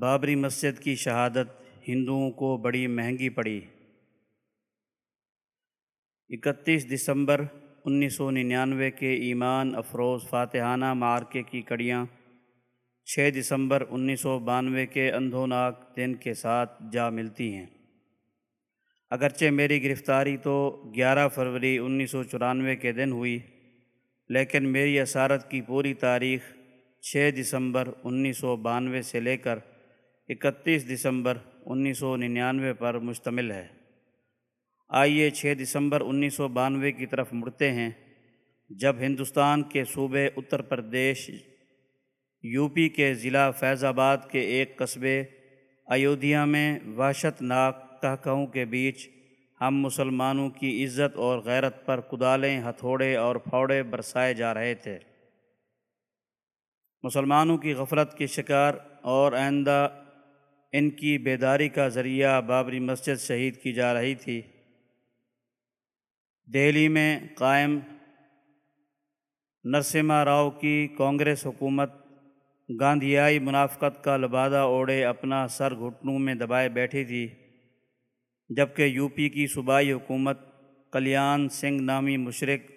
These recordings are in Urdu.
بابری مسجد کی شہادت ہندوؤں کو بڑی مہنگی پڑی۔ اکتیس دسمبر انیس سو ننانوے کے ایمان افروز فاتحانہ معرکے کی کڑیاں۔ چھ دسمبر انیس سو بانوے کے اندھوناک دن کے ساتھ جا ملتی ہیں۔ اگرچہ میری گرفتاری تو گیارہ فروری انیس سو چورانوے کے دن ہوئی، لیکن میری اسارت کی پوری تاریخ چھ دسمبر انیس سو بانوے سے لے کر اکتیس دسمبر انیس سو ننانوے پر مشتمل ہے۔ آئیے چھ دسمبر انیس سو بانوے کی طرف مڑتے ہیں۔ جب ہندوستان کے صوبے اتر پردیش، یو پی کے ضلع فیض آباد کے ایک قصبے ایودھیا میں وحشت ناک کہکہوں کے بیچ ہم مسلمانوں کی عزت اور غیرت پر کدالیں، ہتھوڑے اور پھوڑے برسائے جا رہے تھے۔ مسلمانوں کی غفلت کے شکار اور آئندہ ان کی بیداری کا ذریعہ بابری مسجد شہید کی جا رہی تھی۔ دہلی میں قائم نرسما راؤ کی کانگریس حکومت گاندھیائی منافقت کا لبادہ اوڑے اپنا سر گھٹنوں میں دبائے بیٹھی تھی، جبکہ یو پی کی صوبائی حکومت کلیان سنگھ نامی مشرق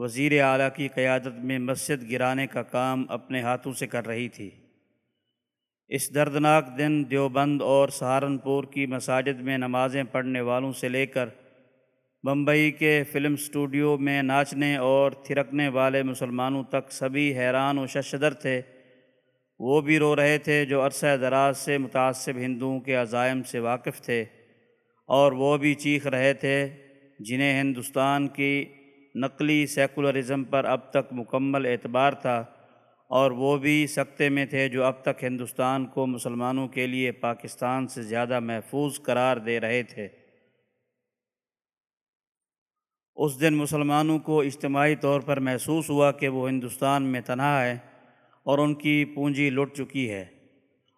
وزیر اعلیٰ کی قیادت میں مسجد گرانے کا کام اپنے ہاتھوں سے کر رہی تھی۔ اس دردناک دن دیوبند اور سہارنپور کی مساجد میں نمازیں پڑھنے والوں سے لے کر بمبئی کے فلم سٹوڈیو میں ناچنے اور تھرکنے والے مسلمانوں تک سبھی حیران و ششدر تھے۔ وہ بھی رو رہے تھے جو عرصہ دراز سے متعصب ہندوؤں کے عزائم سے واقف تھے اور وہ بھی چیخ رہے تھے جنہیں ہندوستان کی نقلی سیکولرزم پر اب تک مکمل اعتبار تھا۔ اور وہ بھی سکتے میں تھے جو اب تک ہندوستان کو مسلمانوں کے لیے پاکستان سے زیادہ محفوظ قرار دے رہے تھے۔ اس دن مسلمانوں کو اجتماعی طور پر محسوس ہوا کہ وہ ہندوستان میں تنہا ہے اور ان کی پونجی لٹ چکی ہے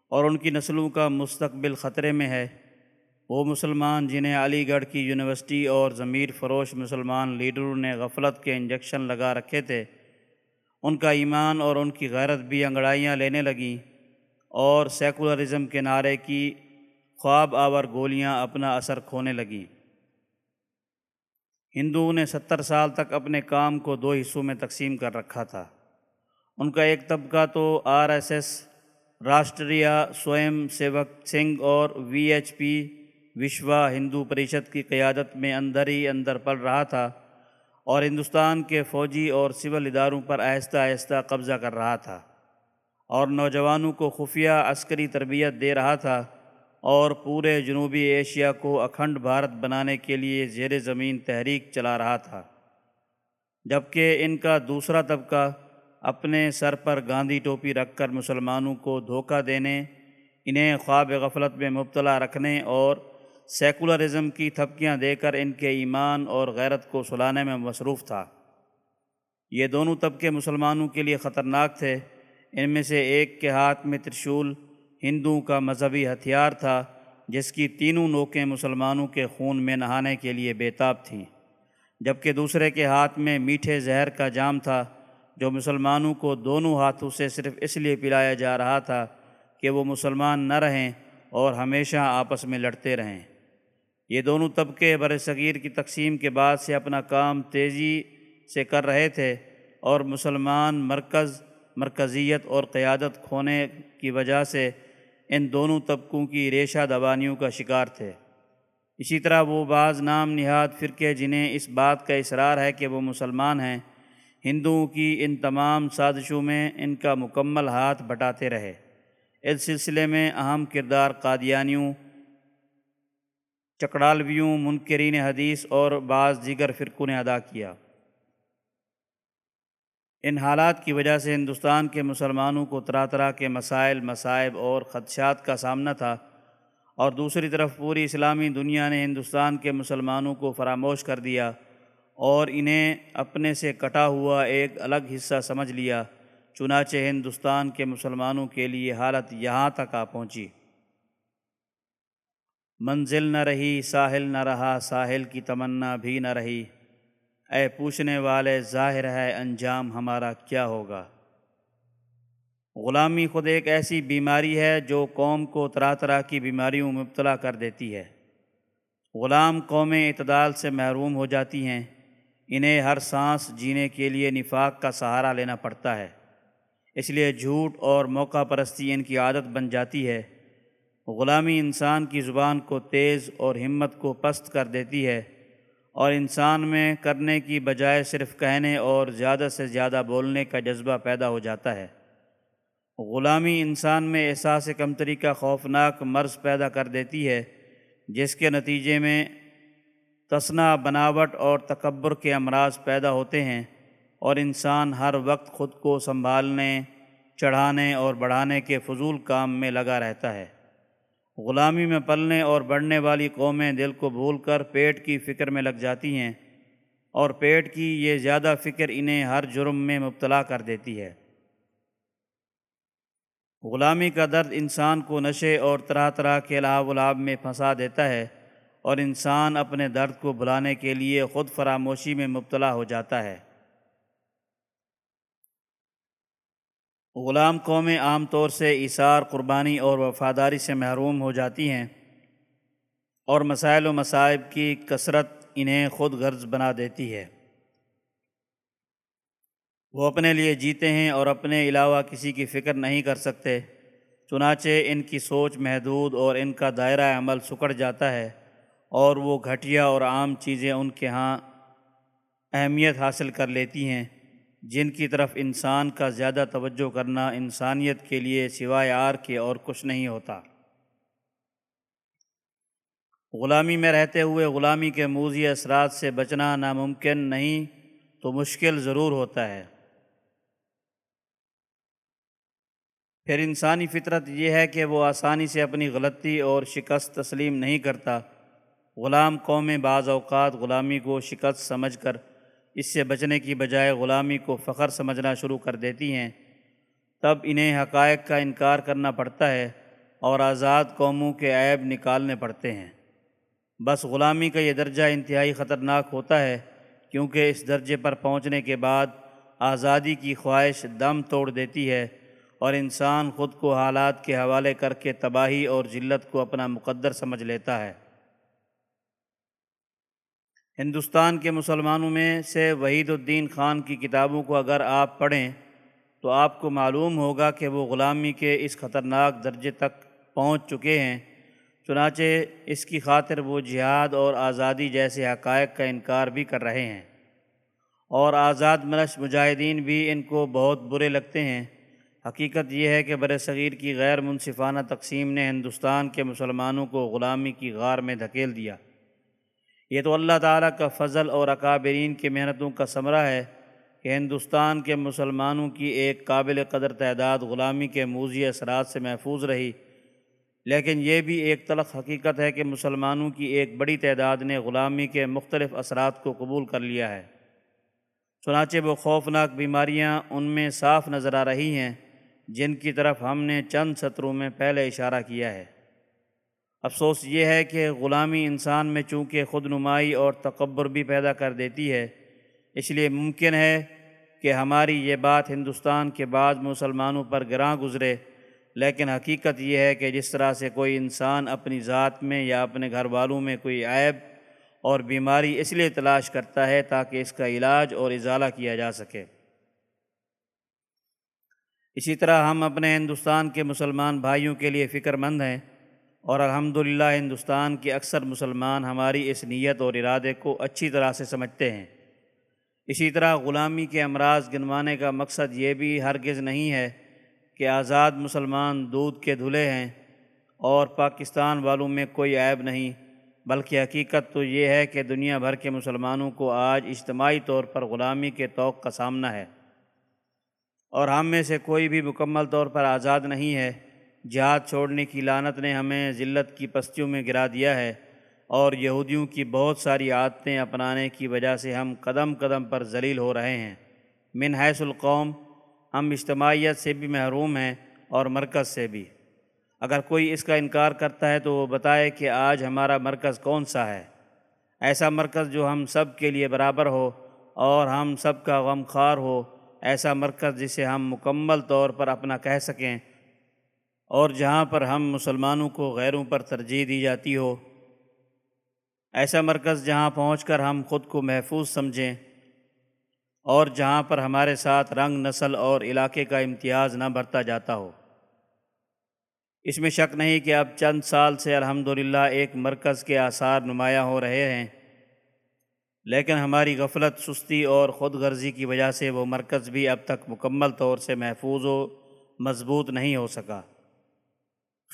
اور ان کی نسلوں کا مستقبل خطرے میں ہے۔ وہ مسلمان جنہیں علی گڑھ کی یونیورسٹی اور ضمیر فروش مسلمان لیڈروں نے غفلت کے انجیکشن لگا رکھے تھے ان کا ایمان اور ان کی غیرت بھی انگڑائیاں لینے لگیں اور سیکولرزم کے نعرے کی خواب آور گولیاں اپنا اثر کھونے لگیں۔ ہندوؤں نے ستر سال تک اپنے کام کو دو حصوں میں تقسیم کر رکھا تھا۔ ان کا ایک طبقہ تو R S S, Rashtriya Swayamsevak Sangh اور V H P, Vishwa Hindu Parishad کی قیادت میں اندر ہی اندر پڑ رہا تھا۔ اور ہندوستان کے فوجی اور سول اداروں پر آہستہ آہستہ قبضہ کر رہا تھا اور نوجوانوں کو خفیہ عسکری تربیت دے رہا تھا اور پورے جنوبی ایشیا کو اکھنڈ بھارت بنانے کے لیے زیر زمین تحریک چلا رہا تھا، جبکہ ان کا دوسرا طبقہ اپنے سر پر گاندھی ٹوپی رکھ کر مسلمانوں کو دھوکہ دینے، انہیں خواب غفلت میں مبتلا رکھنے اور سیکولرزم کی تھپکیاں دے کر ان کے ایمان اور غیرت کو سلانے میں مصروف تھا۔ یہ دونوں طبقے مسلمانوں کے لیے خطرناک تھے۔ ان میں سے ایک کے ہاتھ میں ترشول، ہندوؤں کا مذہبی ہتھیار تھا، جس کی تینوں نوکیں مسلمانوں کے خون میں نہانے کے لیے بیتاب تھیں۔ جبکہ دوسرے کے ہاتھ میں میٹھے زہر کا جام تھا، جو مسلمانوں کو دونوں ہاتھوں سے صرف اس لیے پلایا جا رہا تھا کہ وہ مسلمان نہ رہیں اور ہمیشہ آپس میں لڑتے رہیں۔ یہ دونوں طبقے بر صغیر کی تقسیم کے بعد سے اپنا کام تیزی سے کر رہے تھے اور مسلمان مرکز، مرکزیت اور قیادت کھونے کی وجہ سے ان دونوں طبقوں کی ریشہ دبانیوں کا شکار تھے۔ اسی طرح وہ بعض نام نہاد فرقے جنہیں اس بات کا اصرار ہے کہ وہ مسلمان ہیں، ہندوؤں کی ان تمام سازشوں میں ان کا مکمل ہاتھ بٹاتے رہے۔ اس سلسلے میں اہم کردار قادیانیوں چکڑالویوں منکرین حدیث اور بعض دیگر فرقوں نے ادا کیا۔ ان حالات کی وجہ سے ہندوستان کے مسلمانوں کو طرح طرح کے مسائل، مصائب اور خدشات کا سامنا تھا اور دوسری طرف پوری اسلامی دنیا نے ہندوستان کے مسلمانوں کو فراموش کر دیا اور انہیں اپنے سے کٹا ہوا ایک الگ حصہ سمجھ لیا، چنانچہ ہندوستان کے مسلمانوں کے لیے حالت یہاں تک آ پہنچی۔ منزل نہ رہی، ساحل نہ رہا، ساحل کی تمنا بھی نہ رہی۔ اے پوچھنے والے، ظاہر ہے انجام ہمارا کیا ہوگا؟ غلامی خود ایک ایسی بیماری ہے جو قوم کو طرح طرح کی بیماریوں میں مبتلا کر دیتی ہے۔ غلام قومیں اعتدال سے محروم ہو جاتی ہیں۔ انہیں ہر سانس جینے کے لیے نفاق کا سہارا لینا پڑتا ہے۔ اس لیے جھوٹ اور موقع پرستی ان کی عادت بن جاتی ہے۔ غلامی انسان کی زبان کو تیز اور ہمت کو پست کر دیتی ہے اور انسان میں کرنے کی بجائے صرف کہنے اور زیادہ سے زیادہ بولنے کا جذبہ پیدا ہو جاتا ہے۔ غلامی انسان میں احساس کمتری کا خوفناک مرض پیدا کر دیتی ہے، جس کے نتیجے میں تصنع بناوٹ اور تکبر کے امراض پیدا ہوتے ہیں اور انسان ہر وقت خود کو سنبھالنے، چڑھانے اور بڑھانے کے فضول کام میں لگا رہتا ہے۔ غلامی میں پلنے اور بڑھنے والی قومیں دل کو بھول کر پیٹ کی فکر میں لگ جاتی ہیں اور پیٹ کی یہ زیادہ فکر انہیں ہر جرم میں مبتلا کر دیتی ہے۔ غلامی کا درد انسان کو نشے اور طرح طرح کے لاب ولاب میں پھنسا دیتا ہے اور انسان اپنے درد کو بھلانے کے لیے خود فراموشی میں مبتلا ہو جاتا ہے۔ غلام قومیں عام طور سے اثار قربانی اور وفاداری سے محروم ہو جاتی ہیں اور مسائل و مصائب کی کثرت انہیں خود غرض بنا دیتی ہے۔ وہ اپنے لیے جیتے ہیں اور اپنے علاوہ کسی کی فکر نہیں کر سکتے، چنانچہ ان کی سوچ محدود اور ان کا دائرہ عمل سکڑ جاتا ہے اور وہ گھٹیا اور عام چیزیں ان کے ہاں اہمیت حاصل کر لیتی ہیں۔ جن کی طرف انسان کا زیادہ توجہ کرنا انسانیت کے لیے سوائے آر کے اور کچھ نہیں ہوتا۔ غلامی میں رہتے ہوئے غلامی کے موزی اثرات سے بچنا ناممکن نہیں تو مشکل ضرور ہوتا ہے۔ پھر انسانی فطرت یہ ہے کہ وہ آسانی سے اپنی غلطی اور شکست تسلیم نہیں کرتا۔ غلام قومیں بعض اوقات غلامی کو شکست سمجھ کر اس سے بچنے کی بجائے غلامی کو فخر سمجھنا شروع کر دیتی ہیں۔ تب انہیں حقائق کا انکار کرنا پڑتا ہے اور آزاد قوموں کے عیب نکالنے پڑتے ہیں۔ بس غلامی کا یہ درجہ انتہائی خطرناک ہوتا ہے کیونکہ اس درجے پر پہنچنے کے بعد آزادی کی خواہش دم توڑ دیتی ہے اور انسان خود کو حالات کے حوالے کر کے تباہی اور ذلت کو اپنا مقدر سمجھ لیتا ہے۔ ہندوستان کے مسلمانوں میں سے وحید الدین خان کی کتابوں کو اگر آپ پڑھیں تو آپ کو معلوم ہوگا کہ وہ غلامی کے اس خطرناک درجے تک پہنچ چکے ہیں۔ چنانچہ اس کی خاطر وہ جہاد اور آزادی جیسے حقائق کا انکار بھی کر رہے ہیں۔ اور آزاد مرش مجاہدین بھی ان کو بہت برے لگتے ہیں۔ حقیقت یہ ہے کہ بر صغیر کی غیر منصفانہ تقسیم نے ہندوستان کے مسلمانوں کو غلامی کی غار میں دھکیل دیا۔ یہ تو اللہ تعالیٰ کا فضل اور اکابرین کی محنتوں کا ثمرہ ہے کہ ہندوستان کے مسلمانوں کی ایک قابل قدر تعداد غلامی کے موزی اثرات سے محفوظ رہی۔ لیکن یہ بھی ایک تلخ حقیقت ہے کہ مسلمانوں کی ایک بڑی تعداد نے غلامی کے مختلف اثرات کو قبول کر لیا ہے۔ چنانچہ وہ خوفناک بیماریاں ان میں صاف نظر آ رہی ہیں جن کی طرف ہم نے چند سطروں میں پہلے اشارہ کیا ہے۔ افسوس یہ ہے کہ غلامی انسان میں چونکہ خود نمائی اور تکبر بھی پیدا کر دیتی ہے، اس لیے ممکن ہے کہ ہماری یہ بات ہندوستان کے بعض مسلمانوں پر گراں گزرے، لیکن حقیقت یہ ہے کہ جس طرح سے کوئی انسان اپنی ذات میں یا اپنے گھر والوں میں کوئی عیب اور بیماری اس لیے تلاش کرتا ہے تاکہ اس کا علاج اور ازالہ کیا جا سکے۔ اسی طرح ہم اپنے ہندوستان کے مسلمان بھائیوں کے لیے فکر مند ہیں۔ اور الحمدللہ ہندوستان کے اکثر مسلمان ہماری اس نیت اور ارادے کو اچھی طرح سے سمجھتے ہیں۔ اسی طرح غلامی کے امراض گنوانے کا مقصد یہ بھی ہرگز نہیں ہے کہ آزاد مسلمان دودھ کے دھلے ہیں اور پاکستان والوں میں کوئی عیب نہیں، بلکہ حقیقت تو یہ ہے کہ دنیا بھر کے مسلمانوں کو آج اجتماعی طور پر غلامی کے توق کا سامنا ہے۔ اور ہم میں سے کوئی بھی مکمل طور پر آزاد نہیں ہے۔ جہاد چھوڑنے کی لانت نے ہمیں ذلت کی پستیوں میں گرا دیا ہے اور یہودیوں کی بہت ساری عادتیں اپنانے کی وجہ سے ہم قدم قدم پر ذلیل ہو رہے ہیں۔ من حیث القوم، ہم اجتماعیت سے بھی محروم ہیں اور مرکز سے بھی۔ اگر کوئی اس کا انکار کرتا ہے تو وہ بتائے کہ آج ہمارا مرکز کون سا ہے۔ ایسا مرکز جو ہم سب کے لیے برابر ہو اور ہم سب کا غم خوار ہو، ایسا مرکز جسے ہم مکمل طور پر اپنا کہہ سکیں اور جہاں پر ہم مسلمانوں کو غیروں پر ترجیح دی جاتی ہو۔ ایسا مرکز جہاں پہنچ کر ہم خود کو محفوظ سمجھیں اور جہاں پر ہمارے ساتھ رنگ، نسل اور علاقے کا امتیاز نہ بھرتا جاتا ہو۔ اس میں شک نہیں کہ اب چند سال سے الحمدللہ ایک مرکز کے آثار نمایاں ہو رہے ہیں، لیکن ہماری غفلت، سستی اور خود غرضی کی وجہ سے وہ مرکز بھی اب تک مکمل طور سے محفوظ و مضبوط نہیں ہو سکا۔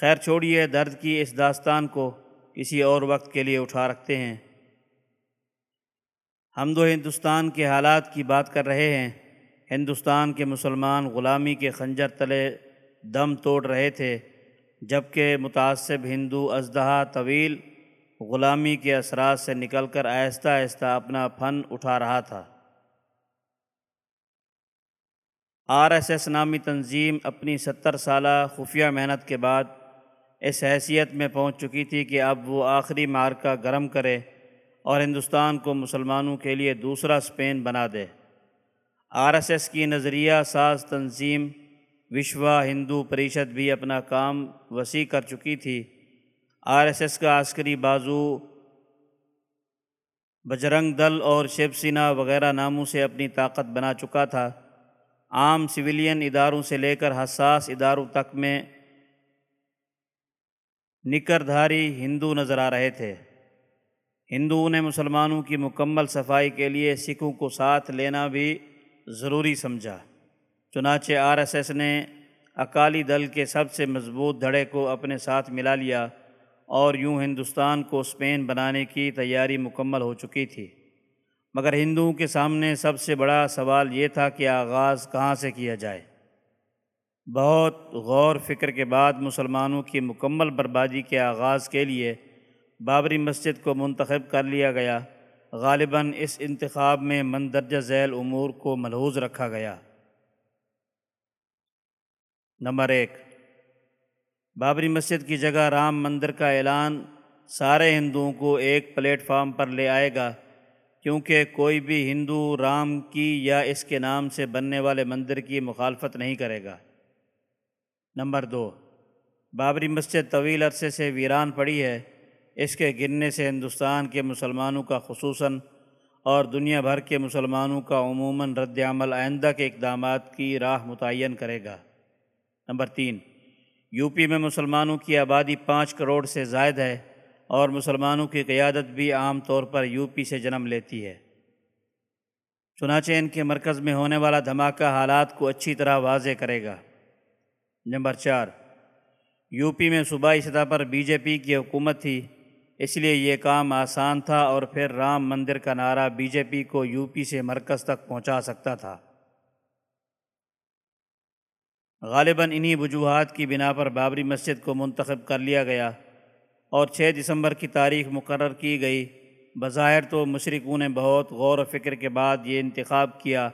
خیر چھوڑیے، درد کی اس داستان کو کسی اور وقت کے لیے اٹھا رکھتے ہیں۔ ہم دو ہندوستان کے حالات کی بات کر رہے ہیں۔ ہندوستان کے مسلمان غلامی کے خنجر تلے دم توڑ رہے تھے، جبکہ متعصب ہندو ازدہا طویل غلامی کے اثرات سے نکل کر آہستہ آہستہ اپنا فن اٹھا رہا تھا۔ آر ایس ایس نامی تنظیم اپنی ستر سالہ خفیہ محنت کے بعد اس حیثیت میں پہنچ چکی تھی کہ اب وہ آخری مارکہ گرم کرے اور ہندوستان کو مسلمانوں کے لیے دوسرا اسپین بنا دے۔ آر ایس ایس کی نظریہ ساز تنظیم وشوا ہندو پریشد بھی اپنا کام وسیع کر چکی تھی۔ آر ایس ایس کا عسکری بازو بجرنگ دل اور شیو سینا وغیرہ ناموں سے اپنی طاقت بنا چکا تھا۔ عام سویلین اداروں سے لے کر حساس اداروں تک میں نکردھاری ہندو نظر آ رہے تھے۔ ہندوؤں نے مسلمانوں کی مکمل صفائی کے لیے سکھوں کو ساتھ لینا بھی ضروری سمجھا۔ چنانچہ آر ایس ایس نے اکالی دل کے سب سے مضبوط دھڑے کو اپنے ساتھ ملا لیا اور یوں ہندوستان کو اسپین بنانے کی تیاری مکمل ہو چکی تھی۔ مگر ہندوؤں کے سامنے سب سے بڑا سوال یہ تھا کہ آغاز کہاں سے کیا جائے۔ بہت غور فکر کے بعد مسلمانوں کی مکمل بربادی کے آغاز کے لیے بابری مسجد کو منتخب کر لیا گیا۔ غالباً اس انتخاب میں مندرجہ ذیل امور کو ملحوظ رکھا گیا۔ نمبر ایک، بابری مسجد کی جگہ رام مندر کا اعلان سارے ہندوؤں کو ایک پلیٹ فارم پر لے آئے گا، کیونکہ کوئی بھی ہندو رام کی یا اس کے نام سے بننے والے مندر کی مخالفت نہیں کرے گا۔ نمبر دو، بابری مسجد طویل عرصے سے ویران پڑی ہے، اس کے گرنے سے ہندوستان کے مسلمانوں کا خصوصاً اور دنیا بھر کے مسلمانوں کا عموماً رد عمل آئندہ کے اقدامات کی راہ متعین کرے گا۔ نمبر تین، یو پی میں مسلمانوں کی آبادی پانچ کروڑ سے زائد ہے اور مسلمانوں کی قیادت بھی عام طور پر یو پی سے جنم لیتی ہے۔ چنانچہ ان کے مرکز میں ہونے والا دھماکہ حالات کو اچھی طرح واضح کرے گا۔ نمبر چار۔ یو پی میں صوبائی سطح پر بی جے پی کی حکومت تھی، اس لیے یہ کام آسان تھا اور پھر رام مندر کا نعرہ بی جے پی کو یو پی سے مرکز تک پہنچا سکتا تھا۔ غالباً انہی وجوہات کی بنا پر بابری مسجد کو منتخب کر لیا گیا اور چھ دسمبر کی تاریخ مقرر کی گئی۔ بظاہر تو مشرقوں نے بہت غور و فکر کے بعد یہ انتخاب کیا۔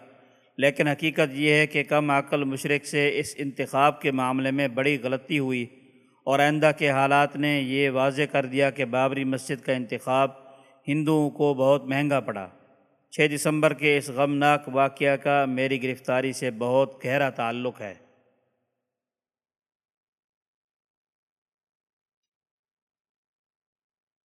لیکن حقیقت یہ ہے کہ کم عقل مشرق سے اس انتخاب کے معاملے میں بڑی غلطی ہوئی اور آئندہ کے حالات نے یہ واضح کر دیا کہ بابری مسجد کا انتخاب ہندوؤں کو بہت مہنگا پڑا۔ چھ دسمبر کے اس غمناک واقعہ کا میری گرفتاری سے بہت گہرا تعلق ہے۔